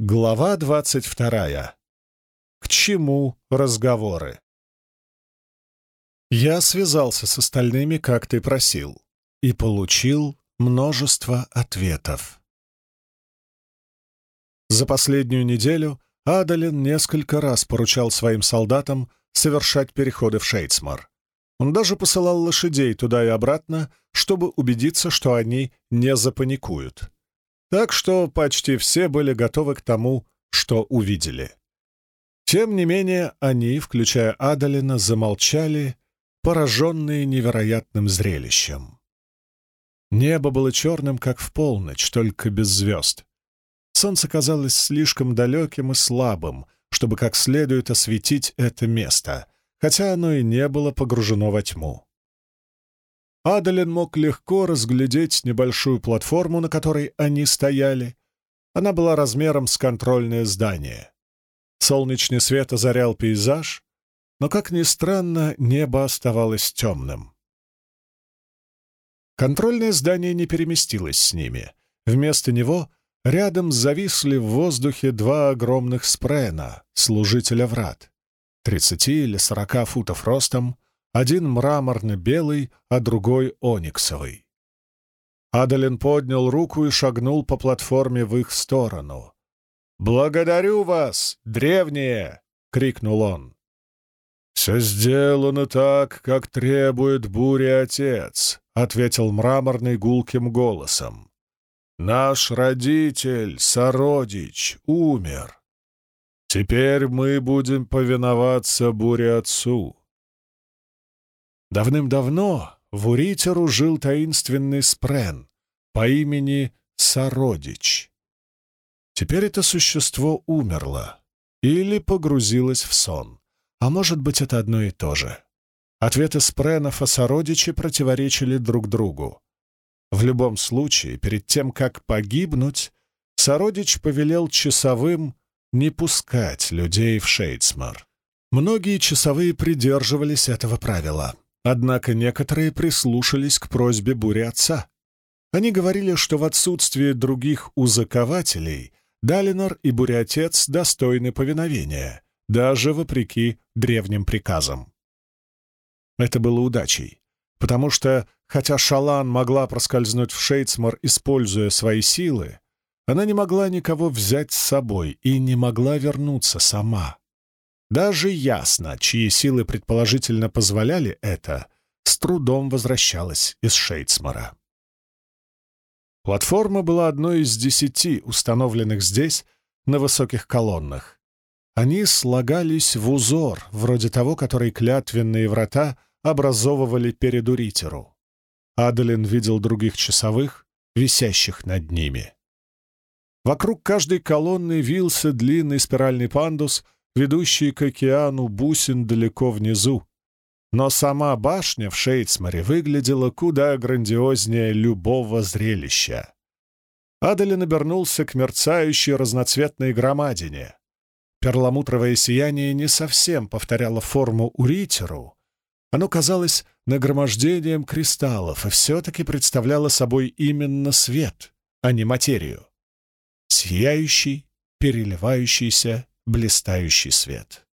Глава двадцать вторая. К чему разговоры? Я связался с остальными, как ты просил, и получил множество ответов. За последнюю неделю Адалин несколько раз поручал своим солдатам совершать переходы в Шейцмар. Он даже посылал лошадей туда и обратно, чтобы убедиться, что они не запаникуют. Так что почти все были готовы к тому, что увидели. Тем не менее, они, включая Адалина, замолчали, пораженные невероятным зрелищем. Небо было черным, как в полночь, только без звезд. Солнце казалось слишком далеким и слабым, чтобы как следует осветить это место, хотя оно и не было погружено во тьму. Адалин мог легко разглядеть небольшую платформу, на которой они стояли. Она была размером с контрольное здание. Солнечный свет озарял пейзаж, но, как ни странно, небо оставалось темным. Контрольное здание не переместилось с ними. Вместо него рядом зависли в воздухе два огромных спрена, служителя врат, 30 или 40 футов ростом, один мраморно-белый, а другой ониксовый. Адалин поднял руку и шагнул по платформе в их сторону. «Благодарю вас, древние!» — крикнул он. «Все сделано так, как требует буря отец», — ответил мраморный гулким голосом. «Наш родитель, сородич, умер. Теперь мы будем повиноваться буре отцу. Давным-давно в Уритеру жил таинственный спрен по имени Сородич. Теперь это существо умерло или погрузилось в сон, а может быть, это одно и то же. Ответы спренов о Сородиче противоречили друг другу. В любом случае, перед тем, как погибнуть, Сородич повелел часовым не пускать людей в Шейдсмар. Многие часовые придерживались этого правила. Однако некоторые прислушались к просьбе бури отца. Они говорили, что в отсутствие других узакователей Далинор и буря-отец достойны повиновения, даже вопреки древним приказам. Это было удачей, потому что, хотя Шалан могла проскользнуть в Шейцмар, используя свои силы, она не могла никого взять с собой и не могла вернуться сама. Даже ясно, чьи силы предположительно позволяли это, с трудом возвращалась из Шейцмара. Платформа была одной из десяти, установленных здесь, на высоких колоннах. Они слагались в узор, вроде того, который клятвенные врата образовывали перед Уритеру. Адалин видел других часовых, висящих над ними. Вокруг каждой колонны вился длинный спиральный пандус — ведущие к океану бусин далеко внизу. Но сама башня в Шейцмаре выглядела куда грандиознее любого зрелища. Адалин обернулся к мерцающей разноцветной громадине. Перламутровое сияние не совсем повторяло форму Уритеру. Оно казалось нагромождением кристаллов и все-таки представляло собой именно свет, а не материю. Сияющий, переливающийся, блистающий свет.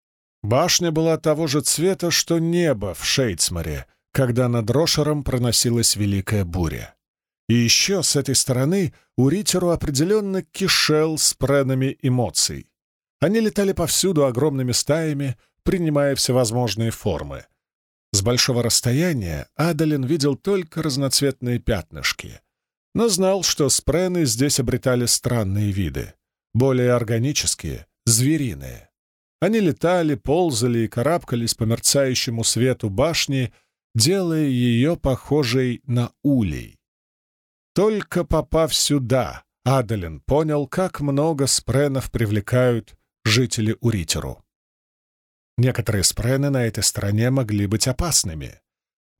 Башня была того же цвета, что небо в Шейцмаре, когда над Рошером проносилась великая буря. И еще с этой стороны Уритеру определенно кишел с эмоций. Они летали повсюду огромными стаями, принимая всевозможные формы. С большого расстояния Адалин видел только разноцветные пятнышки, но знал, что спрены здесь обретали странные виды, более органические, звериные. Они летали, ползали и карабкались по мерцающему свету башни, делая ее похожей на улей. Только попав сюда, Адалин понял, как много спренов привлекают жители Уритеру. Некоторые спрены на этой стороне могли быть опасными,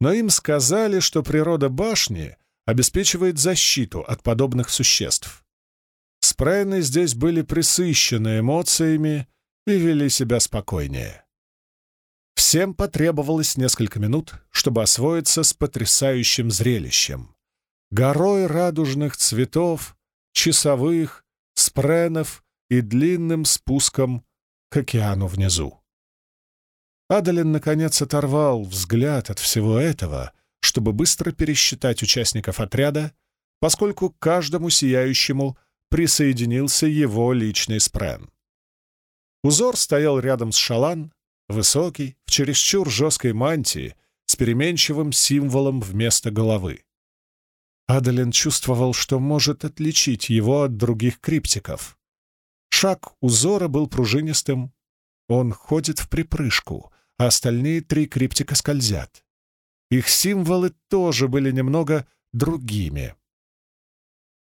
но им сказали, что природа башни обеспечивает защиту от подобных существ. Спрены здесь были присыщены эмоциями и вели себя спокойнее. Всем потребовалось несколько минут, чтобы освоиться с потрясающим зрелищем. Горой радужных цветов, часовых, спренов и длинным спуском к океану внизу. Адалин, наконец, оторвал взгляд от всего этого, чтобы быстро пересчитать участников отряда, поскольку каждому сияющему присоединился его личный спрен. Узор стоял рядом с шалан, высокий, в чересчур жесткой мантии, с переменчивым символом вместо головы. Адалин чувствовал, что может отличить его от других криптиков. Шаг узора был пружинистым, он ходит в припрыжку, а остальные три криптика скользят. Их символы тоже были немного другими.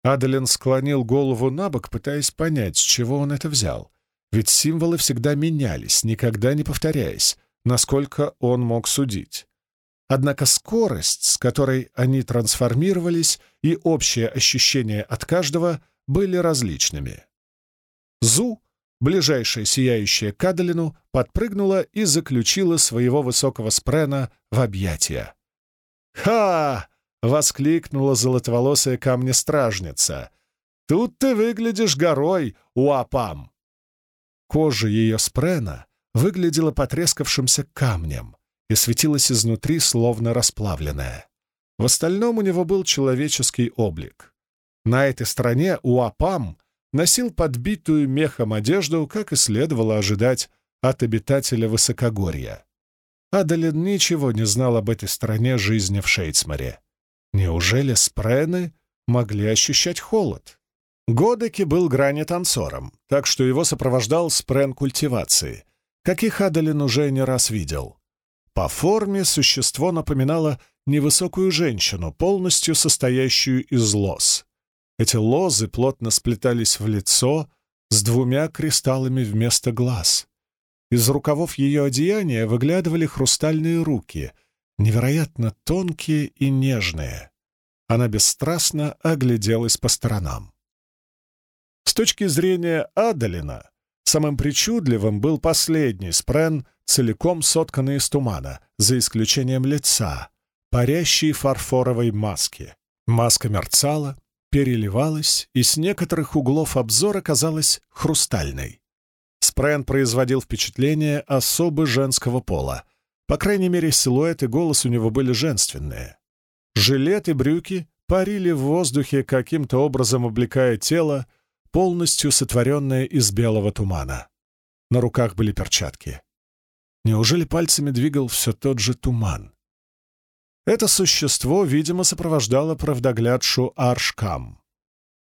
Адалин склонил голову на бок, пытаясь понять, с чего он это взял. Ведь символы всегда менялись, никогда не повторяясь, насколько он мог судить. Однако скорость, с которой они трансформировались, и общее ощущение от каждого были различными. Зу, ближайшая сияющая к Адалину, подпрыгнула и заключила своего высокого спрена в объятия. «Ха!» — воскликнула золотоволосая камня-стражница. «Тут ты выглядишь горой, Уапам!» Кожа ее спрена выглядела потрескавшимся камнем и светилась изнутри, словно расплавленная. В остальном у него был человеческий облик. На этой стороне Уапам носил подбитую мехом одежду, как и следовало ожидать от обитателя высокогорья. Адалин ничего не знал об этой стороне жизни в Шейцмаре. Неужели спрены могли ощущать холод? Годеки был грани-танцором, так что его сопровождал спрен культивации, каких Адалин уже не раз видел. По форме существо напоминало невысокую женщину, полностью состоящую из лоз. Эти лозы плотно сплетались в лицо с двумя кристаллами вместо глаз. Из рукавов ее одеяния выглядывали хрустальные руки, невероятно тонкие и нежные. Она бесстрастно огляделась по сторонам. С точки зрения Адалина, самым причудливым был последний спрен, целиком сотканный из тумана, за исключением лица, парящей фарфоровой маски. Маска мерцала, переливалась и с некоторых углов обзора казалась хрустальной. Спрен производил впечатление особо женского пола. По крайней мере, силуэт и голос у него были женственные. Жилет и брюки парили в воздухе, каким-то образом облекая тело, полностью сотворенная из белого тумана. На руках были перчатки. Неужели пальцами двигал все тот же туман? Это существо, видимо, сопровождало правдоглядшу Аршкам.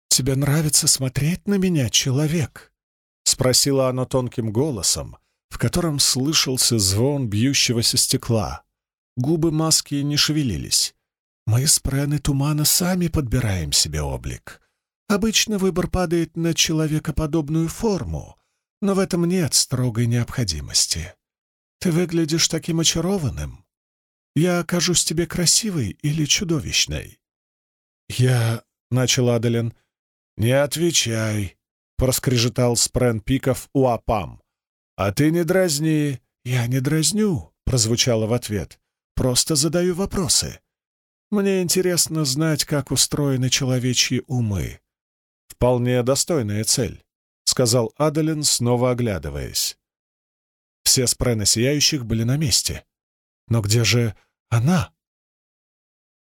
«Тебе нравится смотреть на меня, человек?» — спросила она тонким голосом, котором слышался звон бьющегося стекла. Губы маски не шевелились. «Мы с Прены Тумана сами подбираем себе облик. Обычно выбор падает на человекоподобную форму, но в этом нет строгой необходимости. Ты выглядишь таким очарованным. Я окажусь тебе красивой или чудовищной?» «Я...» — начал Адалин. «Не отвечай», — проскрежетал Спрен Пиков у Апам. «А ты не дразни». «Я не дразню», — прозвучало в ответ. «Просто задаю вопросы. Мне интересно знать, как устроены человечьи умы. «Вполне достойная цель», — сказал Адалин, снова оглядываясь. Все спрены сияющих были на месте. Но где же она?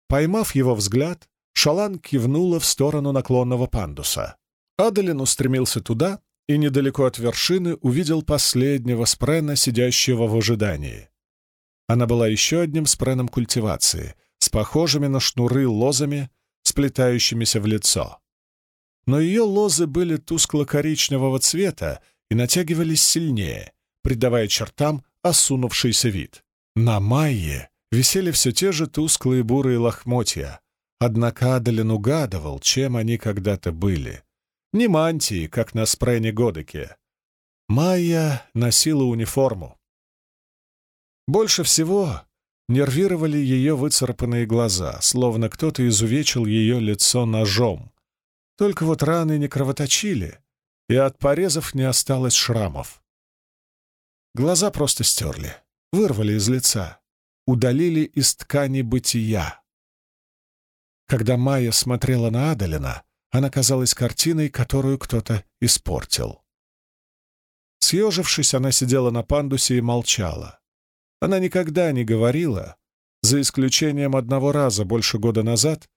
Поймав его взгляд, Шалан кивнула в сторону наклонного пандуса. Адалин устремился туда и недалеко от вершины увидел последнего спрена, сидящего в ожидании. Она была еще одним спреном культивации, с похожими на шнуры лозами, сплетающимися в лицо но ее лозы были тускло-коричневого цвета и натягивались сильнее, придавая чертам осунувшийся вид. На Майе висели все те же тусклые бурые лохмотья, однако Адалин угадывал, чем они когда-то были. Не мантии, как на спрене Годеке. Майя носила униформу. Больше всего нервировали ее выцарапанные глаза, словно кто-то изувечил ее лицо ножом, только вот раны не кровоточили, и от порезов не осталось шрамов. Глаза просто стерли, вырвали из лица, удалили из ткани бытия. Когда Майя смотрела на Адалина, она казалась картиной, которую кто-то испортил. Съежившись, она сидела на пандусе и молчала. Она никогда не говорила, за исключением одного раза больше года назад,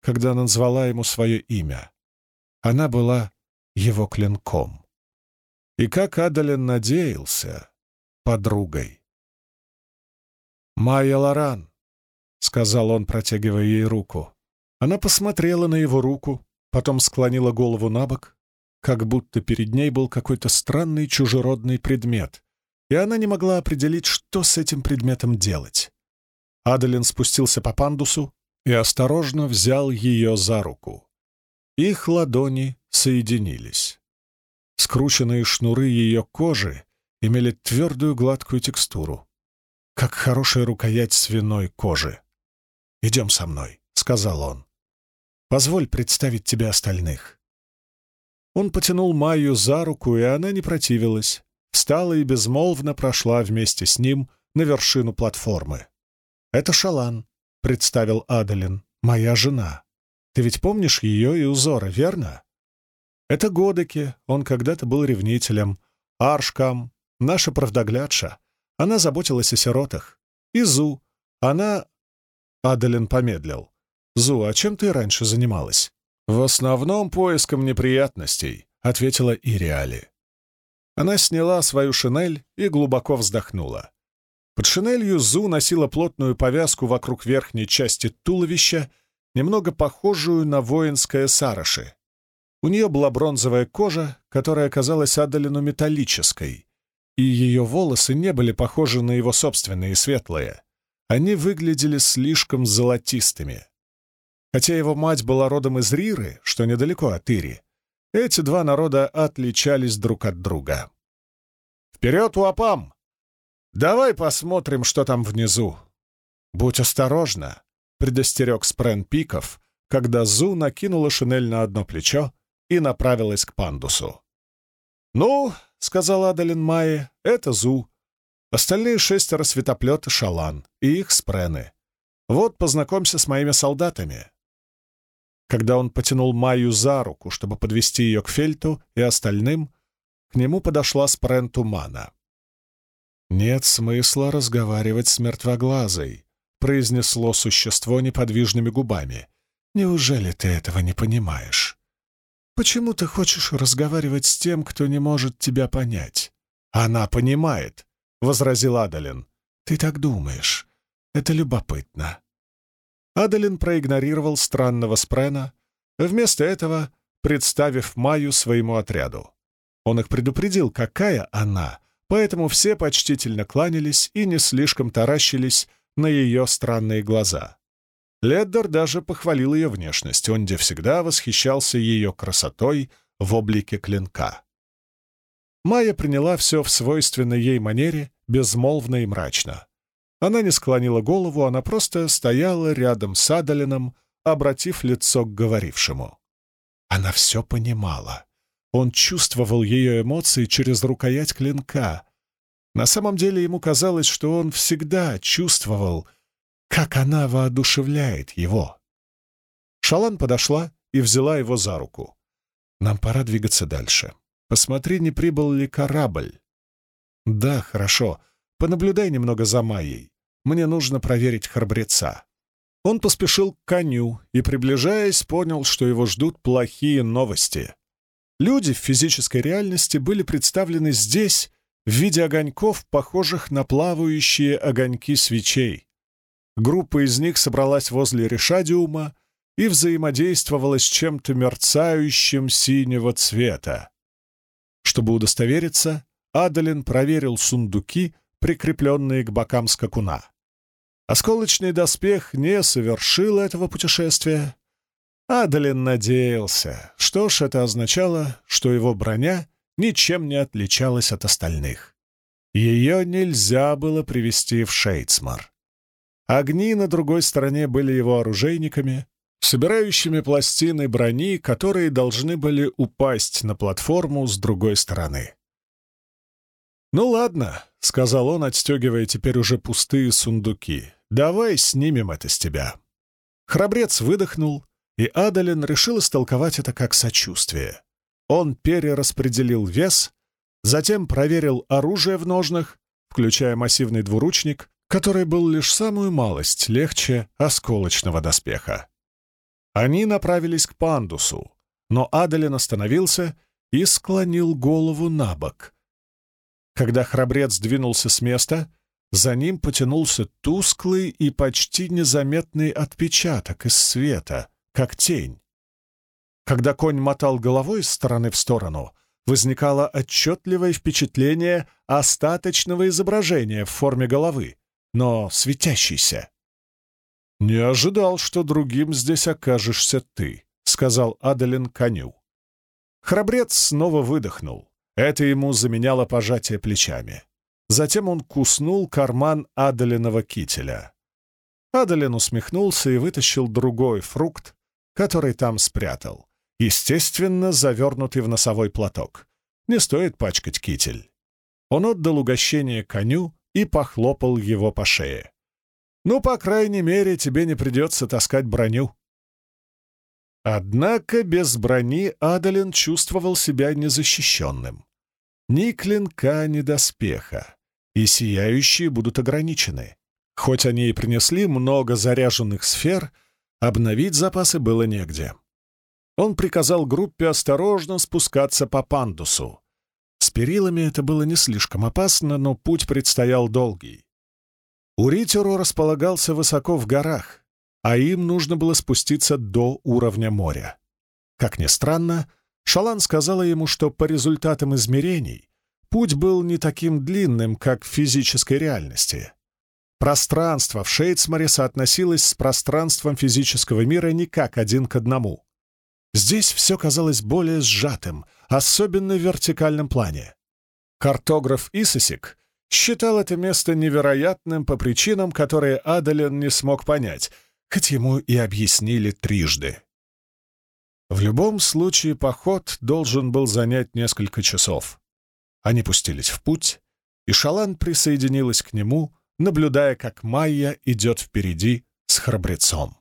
когда назвала ему свое имя. Она была его клинком. И как Адален надеялся, подругой. «Майя Лоран», — сказал он, протягивая ей руку. Она посмотрела на его руку, потом склонила голову на бок, как будто перед ней был какой-то странный чужеродный предмет, и она не могла определить, что с этим предметом делать. Адалин спустился по пандусу и осторожно взял ее за руку. Их ладони соединились. Скрученные шнуры ее кожи имели твердую гладкую текстуру, как хорошая рукоять свиной кожи. «Идем со мной», — сказал он. «Позволь представить тебе остальных». Он потянул Майю за руку, и она не противилась, встала и безмолвно прошла вместе с ним на вершину платформы. «Это Шалан», — представил Адалин, — «моя жена. Ты ведь помнишь ее и узоры, верно?» «Это Годеки, он когда-то был ревнителем. Аршкам, наша правдоглядша. Она заботилась о сиротах. И Зу, она...» Адалин помедлил. «Зу, а чем ты раньше занималась?» «В основном поиском неприятностей», — ответила Ириали. Она сняла свою шинель и глубоко вздохнула. Под шинелью Зу носила плотную повязку вокруг верхней части туловища, немного похожую на воинское сараши. У нее была бронзовая кожа, которая оказалась Адалину металлической, и ее волосы не были похожи на его собственные светлые. Они выглядели слишком золотистыми. Хотя его мать была родом из Риры, что недалеко от Ири, эти два народа отличались друг от друга. «Вперед, Уапам! Давай посмотрим, что там внизу!» «Будь осторожна!» — предостерег Спрен Пиков, когда Зу накинула шинель на одно плечо и направилась к пандусу. «Ну, — сказал Адалин Майе, — это Зу. Остальные шестеро светоплеты — Шалан, и их спрены. Вот познакомься с моими солдатами. Когда он потянул Майю за руку, чтобы подвести ее к Фельту и остальным, к нему подошла Спрен Тумана. «Нет смысла разговаривать с мертвоглазой», — произнесло существо неподвижными губами. «Неужели ты этого не понимаешь? Почему ты хочешь разговаривать с тем, кто не может тебя понять?» «Она понимает», — возразил Адалин. «Ты так думаешь. Это любопытно. Адалин проигнорировал странного спрена, вместо этого представив Майю своему отряду. Он их предупредил, какая она, поэтому все почтительно кланялись и не слишком таращились на ее странные глаза. Леддер даже похвалил ее внешность, он где всегда восхищался ее красотой в облике клинка. Майя приняла все в свойственной ей манере, безмолвно и мрачно. Она не склонила голову, она просто стояла рядом с Адалином, обратив лицо к говорившему. Она все понимала. Он чувствовал ее эмоции через рукоять клинка. На самом деле ему казалось, что он всегда чувствовал, как она воодушевляет его. Шалан подошла и взяла его за руку. «Нам пора двигаться дальше. Посмотри, не прибыл ли корабль». «Да, хорошо. Понаблюдай немного за Майей. Мне нужно проверить храбреца». Он поспешил к коню и, приближаясь, понял, что его ждут плохие новости. Люди в физической реальности были представлены здесь в виде огоньков, похожих на плавающие огоньки свечей. Группа из них собралась возле решадиума и взаимодействовала с чем-то мерцающим синего цвета. Чтобы удостовериться, Адалин проверил сундуки, прикрепленные к бокам скакуна. Осколочный доспех не совершил этого путешествия. Адалин надеялся. Что ж, это означало, что его броня ничем не отличалась от остальных. Ее нельзя было привести в Шейцмар. Огни на другой стороне были его оружейниками, собирающими пластины брони, которые должны были упасть на платформу с другой стороны. «Ну ладно», — сказал он, отстегивая теперь уже пустые сундуки. Давай снимем это с тебя». Храбрец выдохнул и Адалин решил истолковать это как сочувствие. Он перераспределил вес, затем проверил оружие в ножнах, включая массивный двуручник, который был лишь самую малость легче осколочного доспеха. Они направились к пандусу, но Адалин остановился и склонил голову на бок. Когда храбрец двинулся с места, за ним потянулся тусклый и почти незаметный отпечаток из света, как тень. Когда конь мотал головой из стороны в сторону, возникало отчетливое впечатление остаточного изображения в форме головы, но светящейся. «Не ожидал, что другим здесь окажешься ты», — сказал Адалин коню. Храбрец снова выдохнул. Это ему заменяло пожатие плечами. Затем он куснул карман Адалиного кителя. Адалин усмехнулся и вытащил другой фрукт, который там спрятал. Естественно, завернутый в носовой платок. Не стоит пачкать китель. Он отдал угощение коню и похлопал его по шее. «Ну, по крайней мере, тебе не придется таскать броню». Однако без брони Адалин чувствовал себя незащищенным. Ни клинка, ни доспеха, и сияющие будут ограничены. Хоть они и принесли много заряженных сфер, обновить запасы было негде. Он приказал группе осторожно спускаться по пандусу. С перилами это было не слишком опасно, но путь предстоял долгий. Уритеру располагался высоко в горах, а им нужно было спуститься до уровня моря. Как ни странно, Шалан сказала ему, что по результатам измерений путь был не таким длинным, как в физической реальности. Пространство в Шейцмаре соотносилось с пространством физического мира не как один к одному. Здесь все казалось более сжатым, особенно в вертикальном плане. Картограф Исосик считал это место невероятным по причинам, которые Адален не смог понять, хоть ему и объяснили трижды. В любом случае поход должен был занять несколько часов. Они пустились в путь, и Шалан присоединилась к нему, наблюдая, как Майя идет впереди с храбрецом.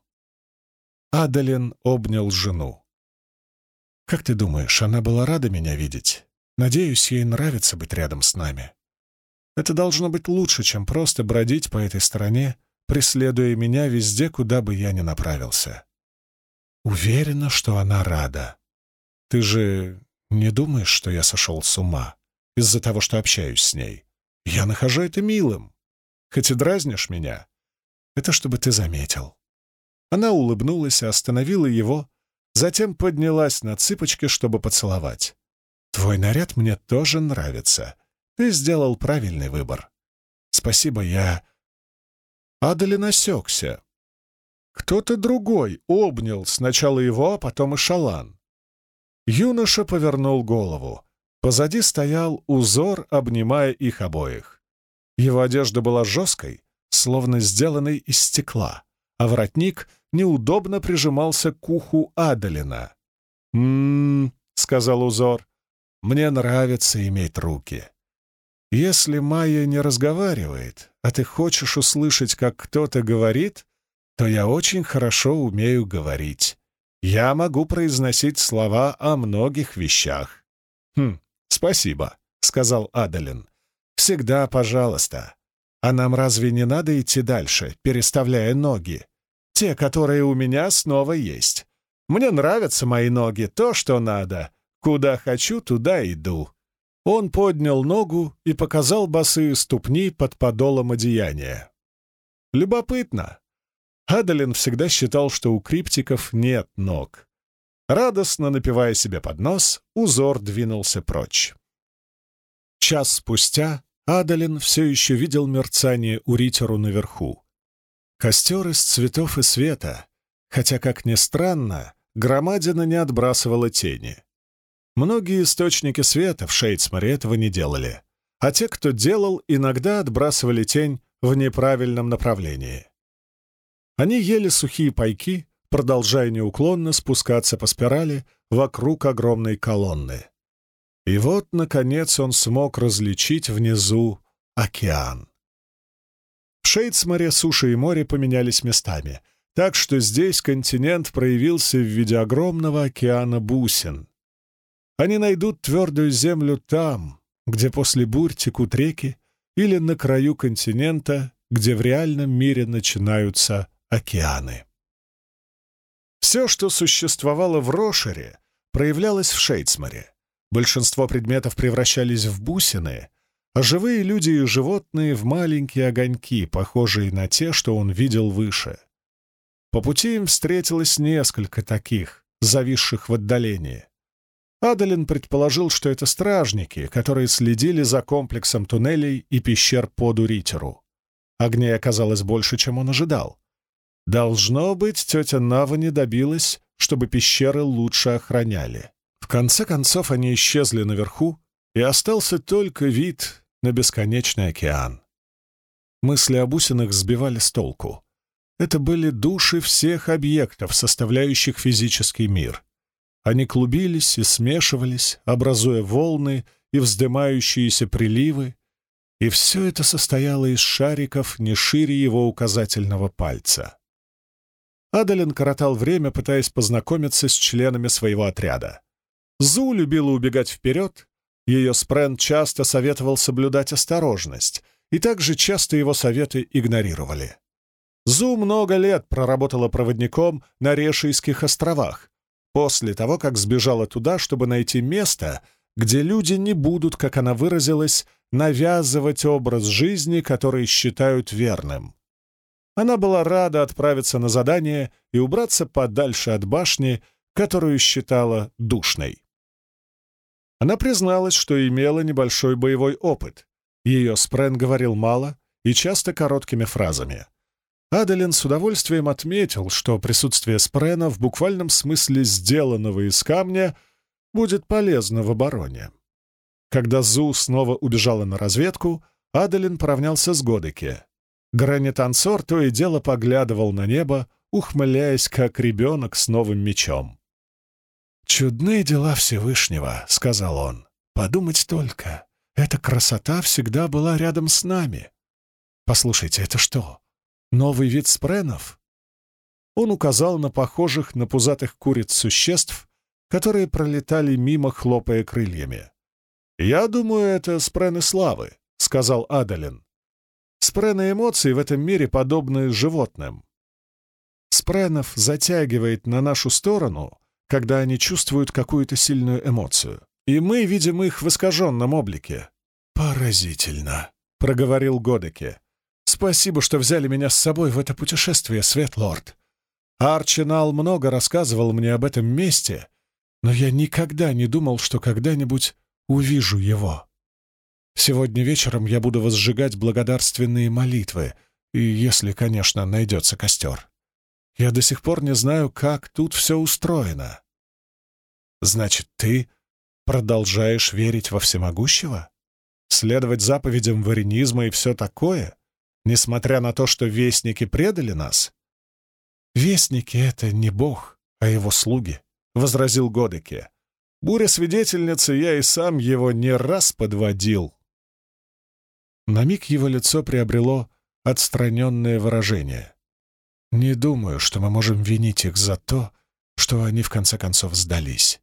Адалин обнял жену. «Как ты думаешь, она была рада меня видеть? Надеюсь, ей нравится быть рядом с нами. Это должно быть лучше, чем просто бродить по этой стороне преследуя меня везде, куда бы я ни направился. Уверена, что она рада. Ты же не думаешь, что я сошел с ума из-за того, что общаюсь с ней? Я нахожу это милым. Хоть и дразнишь меня, это чтобы ты заметил. Она улыбнулась и остановила его, затем поднялась на цыпочки, чтобы поцеловать. «Твой наряд мне тоже нравится. Ты сделал правильный выбор. Спасибо, я Адалин осекся. Кто-то другой обнял сначала его, а потом и шалан. Юноша повернул голову. Позади стоял узор, обнимая их обоих. Его одежда была жесткой, словно сделанной из стекла, а воротник неудобно прижимался к уху Адалина. «М-м-м», сказал узор, — «мне нравится иметь руки. Если Майя не разговаривает, а ты хочешь услышать, как кто-то говорит, то я очень хорошо умею говорить. Я могу произносить слова о многих вещах. «Хм, спасибо», — сказал Адалин. «Всегда пожалуйста. А нам разве не надо идти дальше, переставляя ноги? Те, которые у меня, снова есть. Мне нравятся мои ноги, то, что надо. Куда хочу, туда иду. Он поднял ногу и показал босые ступни под подолом одеяния. Любопытно. Адалин всегда считал, что у криптиков нет ног. Радостно напивая себе под нос, узор двинулся прочь. Час спустя Адалин все еще видел мерцание у Ритеру наверху. Костер из цветов и света, хотя, как ни странно, громадина не отбрасывала тени. Многие источники света в Шейдсморе этого не делали, а те, кто делал, иногда отбрасывали тень в неправильном направлении. Они ели сухие пайки, продолжая неуклонно спускаться по спирали вокруг огромной колонны. И вот, наконец, он смог различить внизу океан. В Шейдсморе суша и море поменялись местами, так что здесь континент проявился в виде огромного океана бусин. Они найдут твердую землю там, где после бурь текут реки, или на краю континента, где в реальном мире начинаются океаны. Все, что существовало в Рошере, проявлялось в Шейцмаре. Большинство предметов превращались в бусины, а живые люди и животные — в маленькие огоньки, похожие на те, что он видел выше. По пути им встретилось несколько таких, зависших в отдалении. Адалин предположил, что это стражники, которые следили за комплексом туннелей и пещер под Уритеру. Огней оказалось больше, чем он ожидал. Должно быть, тетя Навани добилась, чтобы пещеры лучше охраняли. В конце концов они исчезли наверху, и остался только вид на бесконечный океан. Мысли об усинах сбивали с толку. Это были души всех объектов, составляющих физический мир. Они клубились и смешивались, образуя волны и вздымающиеся приливы, и все это состояло из шариков не шире его указательного пальца. Адалин коротал время, пытаясь познакомиться с членами своего отряда. Зу любила убегать вперед, ее спрен часто советовал соблюдать осторожность, и также часто его советы игнорировали. Зу много лет проработала проводником на Решийских островах, после того, как сбежала туда, чтобы найти место, где люди не будут, как она выразилась, навязывать образ жизни, который считают верным. Она была рада отправиться на задание и убраться подальше от башни, которую считала душной. Она призналась, что имела небольшой боевой опыт. Ее спрен говорил мало и часто короткими фразами. Адалин с удовольствием отметил, что присутствие спрена в буквальном смысле сделанного из камня будет полезно в обороне. Когда Зу снова убежала на разведку, Адалин поравнялся с Годеке. Гранитансор то и дело поглядывал на небо, ухмыляясь, как ребенок с новым мечом. «Чудные дела Всевышнего», — сказал он. «Подумать только, эта красота всегда была рядом с нами. Послушайте, это что, Новый вид спренов? Он указал на похожих на пузатых куриц существ, которые пролетали мимо, хлопая крыльями. «Я думаю, это спрены славы», — сказал Адалин. «Спрены эмоций в этом мире подобны животным. Спренов затягивает на нашу сторону, когда они чувствуют какую-то сильную эмоцию, и мы видим их в искаженном облике». «Поразительно», — проговорил Годеке. Спасибо, что взяли меня с собой в это путешествие, Светлорд. Арчинал много рассказывал мне об этом месте, но я никогда не думал, что когда-нибудь увижу его. Сегодня вечером я буду возжигать благодарственные молитвы, и если, конечно, найдется костер. Я до сих пор не знаю, как тут все устроено. Значит, ты продолжаешь верить во всемогущего? Следовать заповедям варенизма и все такое? Несмотря на то, что вестники предали нас? «Вестники — это не бог, а его слуги», — возразил Годеке. «Буря-свидетельница, я и сам его не раз подводил». На миг его лицо приобрело отстраненное выражение. «Не думаю, что мы можем винить их за то, что они в конце концов сдались.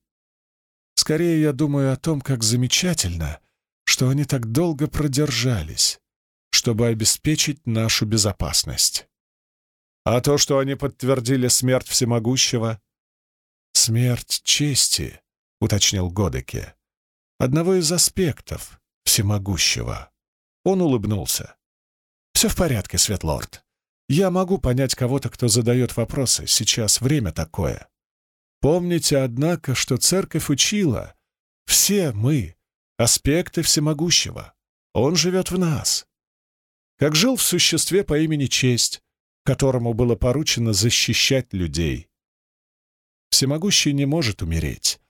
Скорее, я думаю о том, как замечательно, что они так долго продержались, чтобы обеспечить нашу безопасность. А то, что они подтвердили смерть всемогущего... «Смерть чести», — уточнил Годеке. «Одного из аспектов всемогущего». Он улыбнулся. «Все в порядке, Светлорд. Я могу понять кого-то, кто задает вопросы. Сейчас время такое. Помните, однако, что церковь учила. Все мы — аспекты всемогущего. Он живет в нас как жил в существе по имени Честь, которому было поручено защищать людей. Всемогущий не может умереть.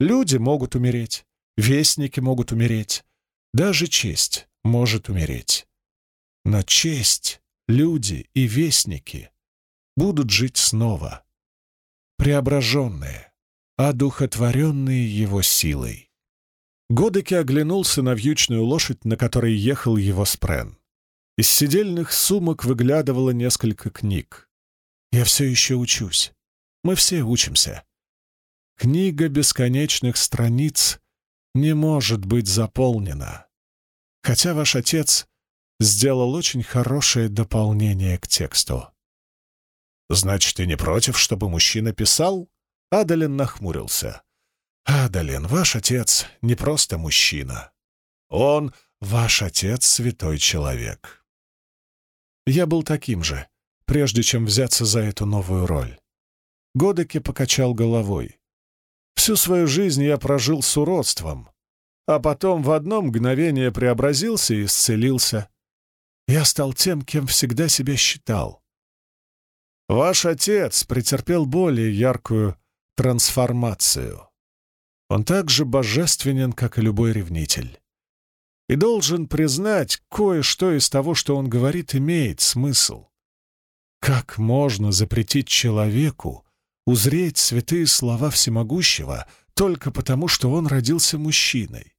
Люди могут умереть, вестники могут умереть, даже честь может умереть. Но честь, люди и вестники будут жить снова, преображенные, одухотворенные его силой. Годеки оглянулся на вьючную лошадь, на которой ехал его спрен. Из сидельных сумок выглядывало несколько книг. Я все еще учусь. Мы все учимся. Книга бесконечных страниц не может быть заполнена. Хотя ваш отец сделал очень хорошее дополнение к тексту. «Значит, ты не против, чтобы мужчина писал?» Адалин нахмурился. «Адалин, ваш отец не просто мужчина. Он, ваш отец, святой человек». Я был таким же, прежде чем взяться за эту новую роль. Годеке покачал головой. Всю свою жизнь я прожил с уродством, а потом в одно мгновение преобразился и исцелился. Я стал тем, кем всегда себя считал. Ваш отец претерпел более яркую трансформацию. Он так же божественен, как и любой ревнитель. И должен признать, кое-что из того, что он говорит, имеет смысл. Как можно запретить человеку узреть святые слова всемогущего только потому, что он родился мужчиной?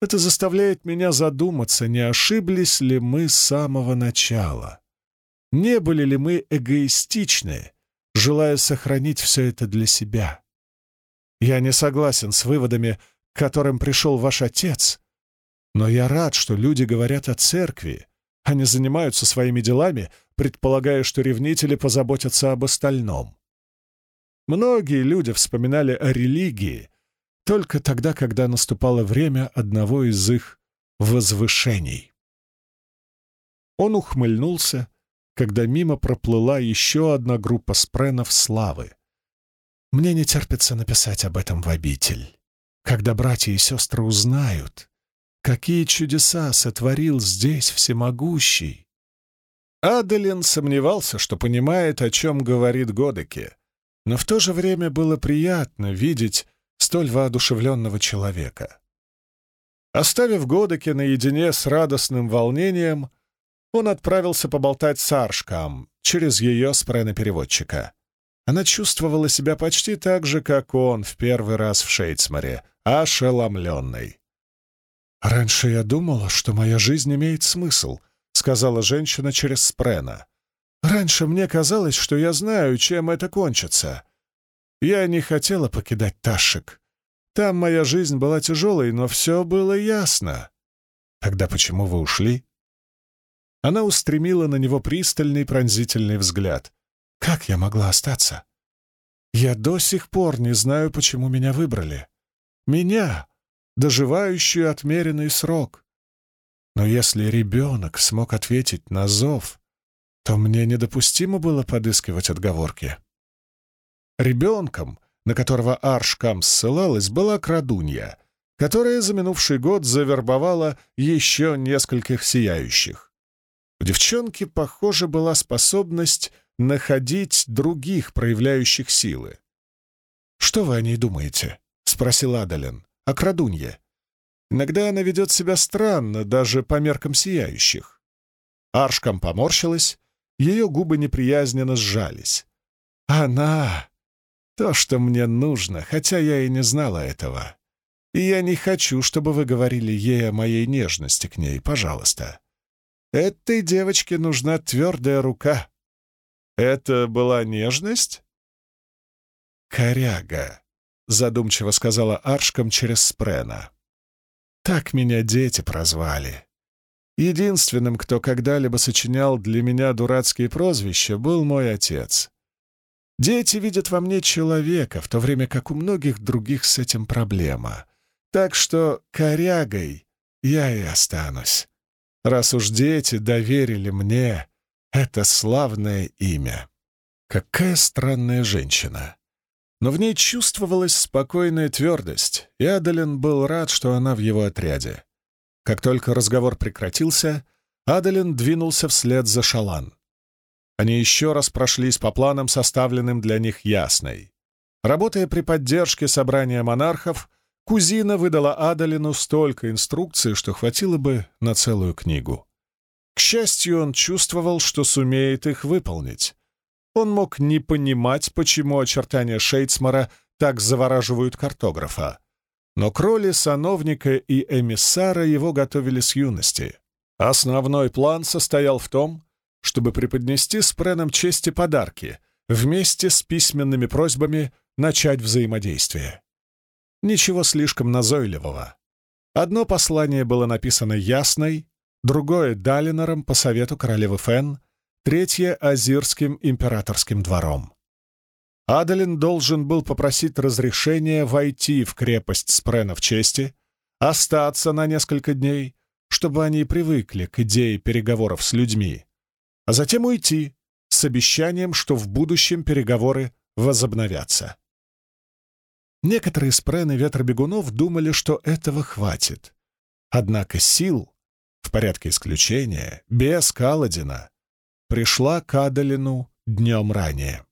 Это заставляет меня задуматься, не ошиблись ли мы с самого начала. Не были ли мы эгоистичны, желая сохранить все это для себя? Я не согласен с выводами, к которым пришел ваш отец, но я рад, что люди говорят о церкви, не занимаются своими делами, предполагая, что ревнители позаботятся об остальном. Многие люди вспоминали о религии только тогда, когда наступало время одного из их возвышений. Он ухмыльнулся, когда мимо проплыла еще одна группа спренов славы. Мне не терпится написать об этом в обитель. Когда братья и сестры узнают, какие чудеса сотворил здесь всемогущий. Аделин сомневался, что понимает, о чем говорит Годеке, но в то же время было приятно видеть столь воодушевленного человека. Оставив Годеке наедине с радостным волнением, он отправился поболтать с Аршкам через ее спрена-переводчика. Она чувствовала себя почти так же, как он в первый раз в Шейцмаре, ошеломленной. «Раньше я думала, что моя жизнь имеет смысл», — сказала женщина через спрена. «Раньше мне казалось, что я знаю, чем это кончится. Я не хотела покидать Ташек. Там моя жизнь была тяжелой, но все было ясно. Тогда почему вы ушли?» Она устремила на него пристальный пронзительный взгляд. «Как я могла остаться? Я до сих пор не знаю, почему меня выбрали. Меня, доживающую отмеренный срок. Но если ребенок смог ответить на зов, то мне недопустимо было подыскивать отговорки. Ребенком, на которого Аршкам ссылалась, была крадунья, которая за минувший год завербовала еще нескольких сияющих. У девчонки, похоже, была способность находить других, проявляющих силы. «Что вы о ней думаете?» — спросил Адален. «О крадунье. Иногда она ведет себя странно, даже по меркам сияющих». Аршкам поморщилась, ее губы неприязненно сжались. «Она — то, что мне нужно, хотя я и не знала этого. И я не хочу, чтобы вы говорили ей о моей нежности к ней, пожалуйста. Этой девочке нужна твердая рука. Это была нежность? «Коряга», — задумчиво сказала Аршком через спрена. «Так меня дети прозвали. Единственным, кто когда-либо сочинял для меня дурацкие прозвища, был мой отец. Дети видят во мне человека, в то время как у многих других с этим проблема. Так что корягой я и останусь раз уж дети доверили мне это славное имя. Какая странная женщина. Но в ней чувствовалась спокойная твердость, и Адалин был рад, что она в его отряде. Как только разговор прекратился, Адалин двинулся вслед за Шалан. Они еще раз прошлись по планам, составленным для них ясной. Работая при поддержке собрания монархов, Кузина выдала Адалину столько инструкций, что хватило бы на целую книгу. К счастью, он чувствовал, что сумеет их выполнить. Он мог не понимать, почему очертания Шейцмара так завораживают картографа. Но к роли сановника и эмиссара его готовили с юности. Основной план состоял в том, чтобы преподнести спренам чести подарки вместе с письменными просьбами начать взаимодействие. Ничего слишком назойливого. Одно послание было написано ясной, другое — Далинором по совету королевы Фен, третье — Азирским императорским двором. Адалин должен был попросить разрешения войти в крепость Спренов чести, остаться на несколько дней, чтобы они привыкли к идее переговоров с людьми, а затем уйти с обещанием, что в будущем переговоры возобновятся. Некоторые спрены ветробегунов думали, что этого хватит. Однако сил, в порядке исключения, без Каладина, пришла к Адалину днем ранее.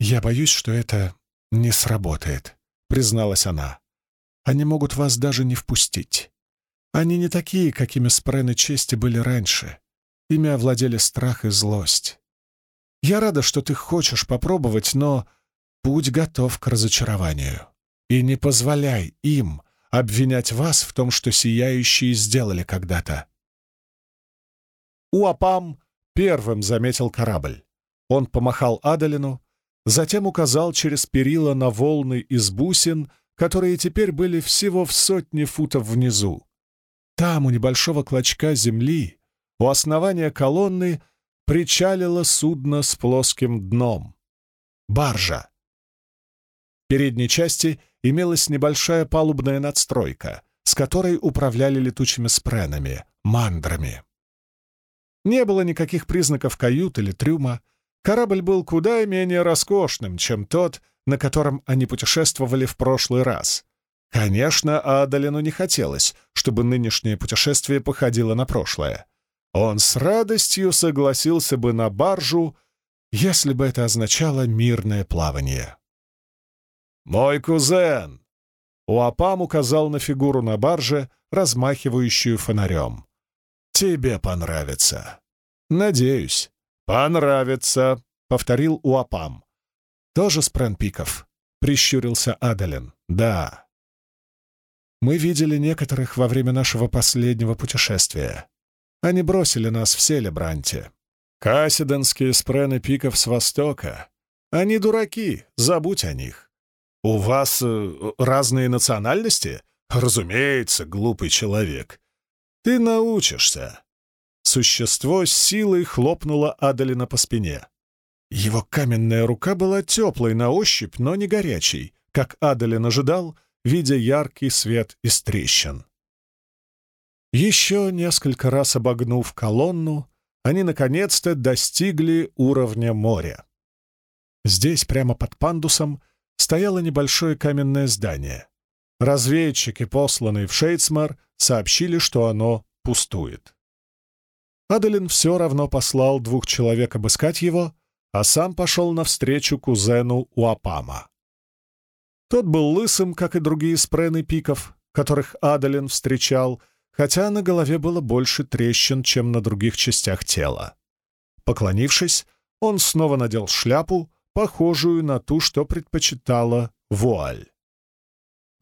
«Я боюсь, что это не сработает», — призналась она. «Они могут вас даже не впустить. Они не такие, какими спрены чести были раньше. Ими овладели страх и злость. Я рада, что ты хочешь попробовать, но будь готов к разочарованию. И не позволяй им обвинять вас в том, что сияющие сделали когда-то». Уапам первым заметил корабль. Он помахал Адалину, затем указал через перила на волны из бусин, которые теперь были всего в сотне футов внизу. Там, у небольшого клочка земли, у основания колонны, причалило судно с плоским дном. Баржа. В передней части имелась небольшая палубная надстройка, с которой управляли летучими спренами, мандрами. Не было никаких признаков кают или трюма, Корабль был куда менее роскошным, чем тот, на котором они путешествовали в прошлый раз. Конечно, Адалину не хотелось, чтобы нынешнее путешествие походило на прошлое. Он с радостью согласился бы на баржу, если бы это означало мирное плавание. «Мой кузен!» Уапам указал на фигуру на барже, размахивающую фонарем. «Тебе понравится». «Надеюсь». «Понравится», — повторил Уапам. «Тоже с Пренпиков?» — прищурился Адалин. «Да». «Мы видели некоторых во время нашего последнего путешествия. Они бросили нас в Селебранте. Кассиденские спрены пиков с востока. Они дураки, забудь о них. У вас э, разные национальности? Разумеется, глупый человек. Ты научишься. Существо с силой хлопнуло Адалина по спине. Его каменная рука была теплой на ощупь, но не горячей, как Адалин ожидал, видя яркий свет из трещин. Еще несколько раз обогнув колонну, они наконец-то достигли уровня моря. Здесь, прямо под пандусом, стояло небольшое каменное здание. Разведчики, посланные в Шейцмар, сообщили, что оно пустует. Адалин все равно послал двух человек обыскать его, а сам пошел навстречу кузену Уапама. Тот был лысым, как и другие спрены пиков, которых Адалин встречал, хотя на голове было больше трещин, чем на других частях тела. Поклонившись, он снова надел шляпу, похожую на ту, что предпочитала вуаль.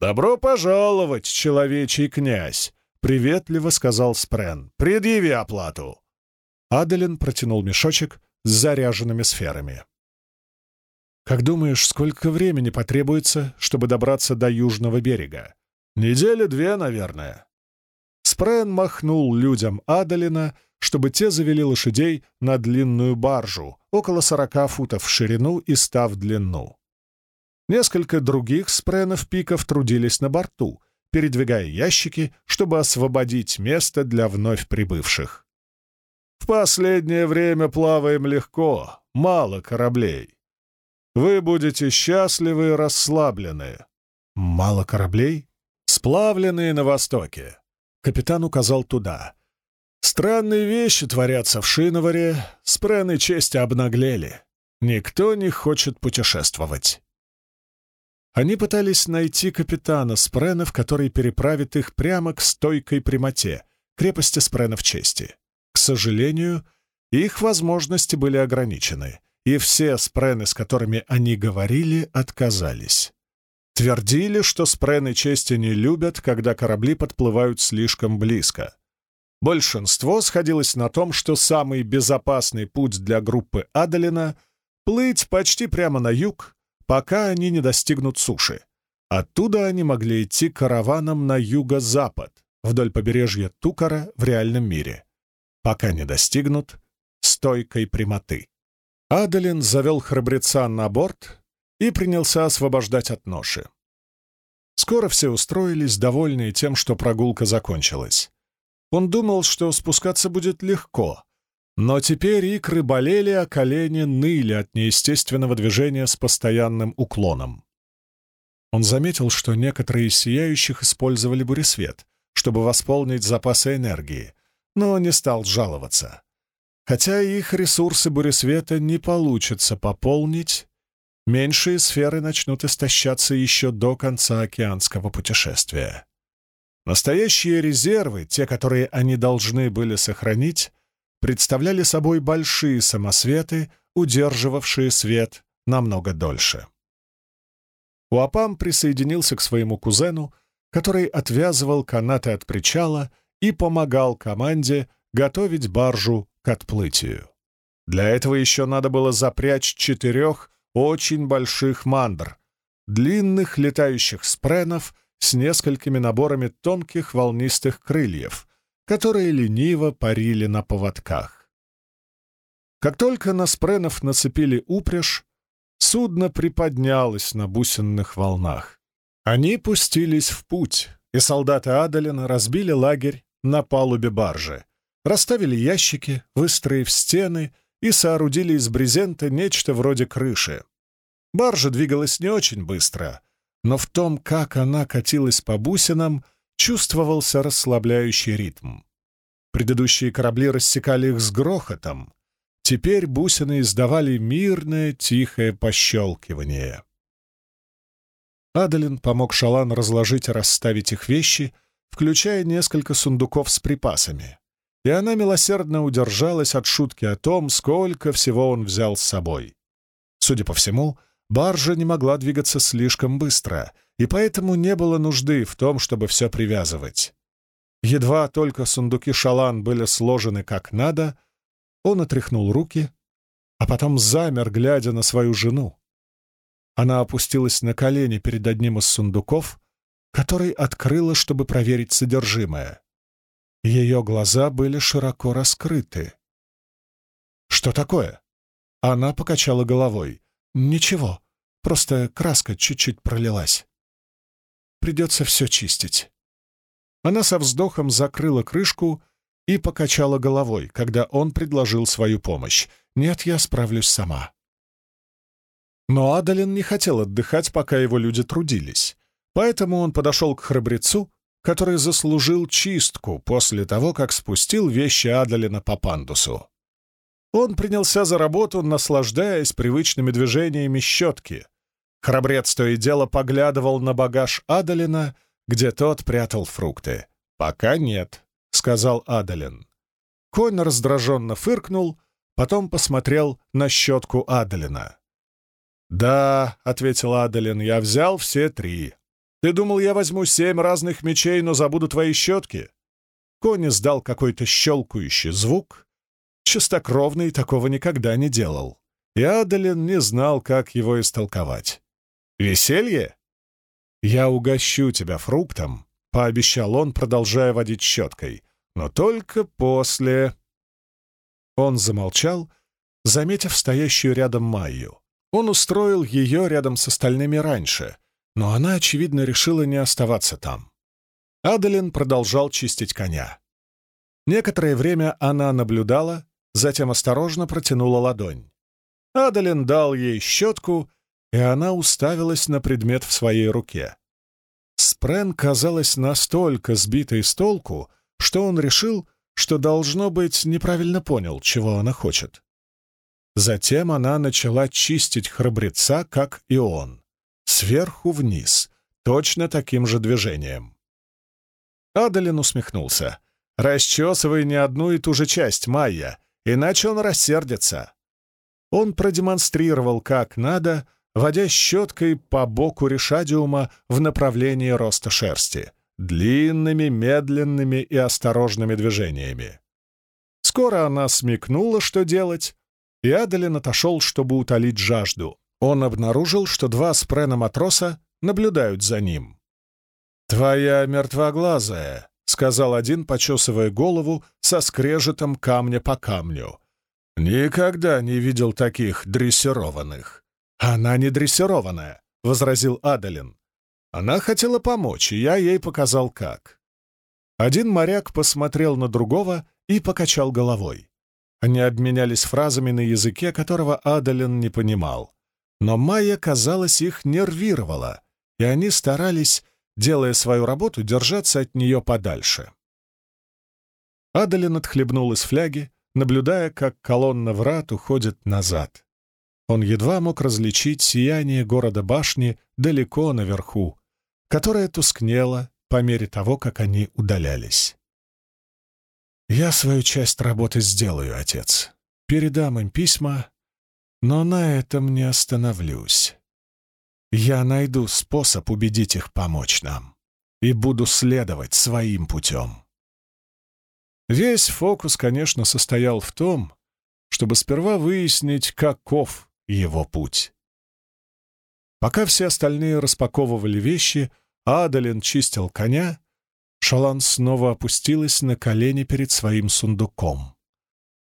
«Добро пожаловать, человечий князь!» — приветливо сказал Спрен. «Предъяви оплату!» Аделин протянул мешочек с заряженными сферами. «Как думаешь, сколько времени потребуется, чтобы добраться до южного берега?» «Недели две, наверное». Спрен махнул людям Аделина, чтобы те завели лошадей на длинную баржу, около сорока футов в ширину и ста в длину. Несколько других спренов-пиков трудились на борту — передвигая ящики, чтобы освободить место для вновь прибывших. «В последнее время плаваем легко, мало кораблей. Вы будете счастливы и расслаблены». «Мало кораблей?» «Сплавленные на востоке». Капитан указал туда. «Странные вещи творятся в Шиноваре, спрены чести обнаглели. Никто не хочет путешествовать». Они пытались найти капитана Спренов, который переправит их прямо к стойкой прямоте, крепости Спренов чести. К сожалению, их возможности были ограничены, и все Спрены, с которыми они говорили, отказались. Твердили, что Спрены чести не любят, когда корабли подплывают слишком близко. Большинство сходилось на том, что самый безопасный путь для группы Адалина — плыть почти прямо на юг, пока они не достигнут суши. Оттуда они могли идти караваном на юго-запад, вдоль побережья Тукара в реальном мире, пока не достигнут стойкой прямоты. Адалин завел храбреца на борт и принялся освобождать от ноши. Скоро все устроились, довольные тем, что прогулка закончилась. Он думал, что спускаться будет легко, но теперь икры болели, а колени ныли от неестественного движения с постоянным уклоном. Он заметил, что некоторые из сияющих использовали буресвет, чтобы восполнить запасы энергии, но не стал жаловаться. Хотя их ресурсы буресвета не получится пополнить, меньшие сферы начнут истощаться еще до конца океанского путешествия. Настоящие резервы, те, которые они должны были сохранить, представляли собой большие самосветы, удерживавшие свет намного дольше. Уапам присоединился к своему кузену, который отвязывал канаты от причала и помогал команде готовить баржу к отплытию. Для этого еще надо было запрячь четырех очень больших мандр, длинных летающих спренов — с несколькими наборами тонких волнистых крыльев, которые лениво парили на поводках. Как только на спренов нацепили упряжь, судно приподнялось на бусинных волнах. Они пустились в путь, и солдаты Адалина разбили лагерь на палубе баржи, расставили ящики, выстроив стены и соорудили из брезента нечто вроде крыши. Баржа двигалась не очень быстро, но в том, как она катилась по бусинам, чувствовался расслабляющий ритм. Предыдущие корабли рассекали их с грохотом. Теперь бусины издавали мирное, тихое пощелкивание. Адалин помог Шалан разложить и расставить их вещи, включая несколько сундуков с припасами. И она милосердно удержалась от шутки о том, сколько всего он взял с собой. Судя по всему, Баржа не могла двигаться слишком быстро, и поэтому не было нужды в том, чтобы все привязывать. Едва только сундуки шалан были сложены как надо, он отряхнул руки, а потом замер, глядя на свою жену. Она опустилась на колени перед одним из сундуков, который открыла, чтобы проверить содержимое. Ее глаза были широко раскрыты. «Что такое?» Она покачала головой. «Ничего, просто краска чуть-чуть пролилась. Придется все чистить». Она со вздохом закрыла крышку и покачала головой, когда он предложил свою помощь. «Нет, я справлюсь сама». Но Адалин не хотел отдыхать, пока его люди трудились, поэтому он подошел к храбрецу, который заслужил чистку после того, как спустил вещи Адалина по пандусу. Он принялся за работу, наслаждаясь привычными движениями щетки. Храбрец то и дело поглядывал на багаж Адалина, где тот прятал фрукты. «Пока нет», — сказал Адалин. Конь раздраженно фыркнул, потом посмотрел на щетку Адалина. «Да», — ответил Адалин, — «я взял все три. Ты думал, я возьму семь разных мечей, но забуду твои щетки?» Конь издал какой-то щелкающий звук, Чистокровный такого никогда не делал, и Адалин не знал, как его истолковать. «Веселье?» «Я угощу тебя фруктом», — пообещал он, продолжая водить щеткой, «но только после...» Он замолчал, заметив стоящую рядом Майю. Он устроил ее рядом с остальными раньше, но она, очевидно, решила не оставаться там. Адалин продолжал чистить коня. Некоторое время она наблюдала, затем осторожно протянула ладонь. Адалин дал ей щетку, и она уставилась на предмет в своей руке. Спрен казалась настолько сбитой с толку, что он решил, что, должно быть, неправильно понял, чего она хочет. Затем она начала чистить храбреца, как и он, сверху вниз, точно таким же движением. Адалин усмехнулся. «Расчесывай не одну и ту же часть, Майя, иначе он рассердится. Он продемонстрировал, как надо, водя щеткой по боку решадиума в направлении роста шерсти. длинными, медленными и осторожными движениями. Скоро она смекнула, что делать, и Адалин отошел, чтобы утолить жажду. Он обнаружил, что два спрена-матроса наблюдают за ним. «Твоя мертвоглазая», — сказал один, почесывая голову со скрежетом камня по камню. «Никогда не видел таких дрессированных». «Она не дрессированная», — возразил Адалин. Она хотела помочь, и я ей показал, как. Один моряк посмотрел на другого и покачал головой. Они обменялись фразами на языке, которого Адалин не понимал. Но Майя, казалось, их нервировала, и они старались, делая свою работу, держаться от нее подальше. Адалин отхлебнул из фляги, наблюдая, как колонна врат уходит назад. Он едва мог различить сияние города башни далеко наверху, которая тускнела по мере того, как они удалялись. «Я свою часть работы сделаю, отец. Передам им письма, но на этом не остановлюсь. Я найду способ убедить их помочь нам и буду следовать своим путем». Весь фокус, конечно, состоял в том, чтобы сперва выяснить, каков его путь. Пока все остальные распаковывали вещи, Адалин чистил коня, Шалан снова опустилась на колени перед своим сундуком.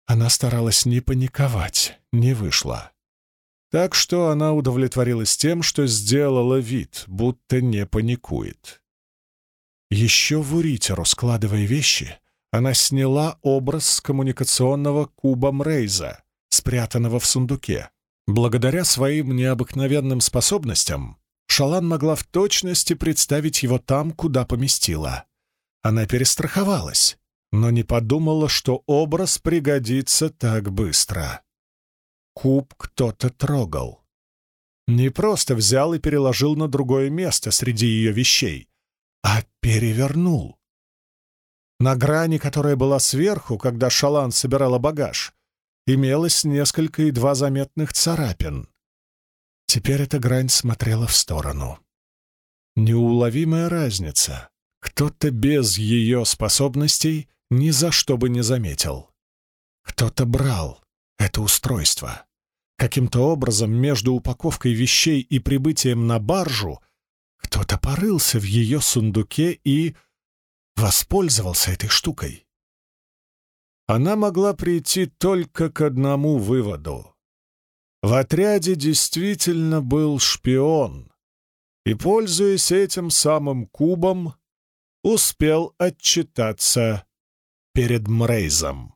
Она старалась не паниковать, не вышла. Так что она удовлетворилась тем, что сделала вид, будто не паникует. Еще в Уритеру, складывая вещи, она сняла образ коммуникационного куба Мрейза, спрятанного в сундуке. Благодаря своим необыкновенным способностям Шалан могла в точности представить его там, куда поместила. Она перестраховалась, но не подумала, что образ пригодится так быстро. Куб кто-то трогал. Не просто взял и переложил на другое место среди ее вещей, а перевернул. На грани, которая была сверху, когда Шалан собирала багаж, имелось несколько едва заметных царапин. Теперь эта грань смотрела в сторону. Неуловимая разница. Кто-то без ее способностей ни за что бы не заметил. Кто-то брал это устройство. Каким-то образом между упаковкой вещей и прибытием на баржу кто-то порылся в ее сундуке и воспользовался этой штукой она могла прийти только к одному выводу. В отряде действительно был шпион, и, пользуясь этим самым кубом, успел отчитаться перед Мрейзом.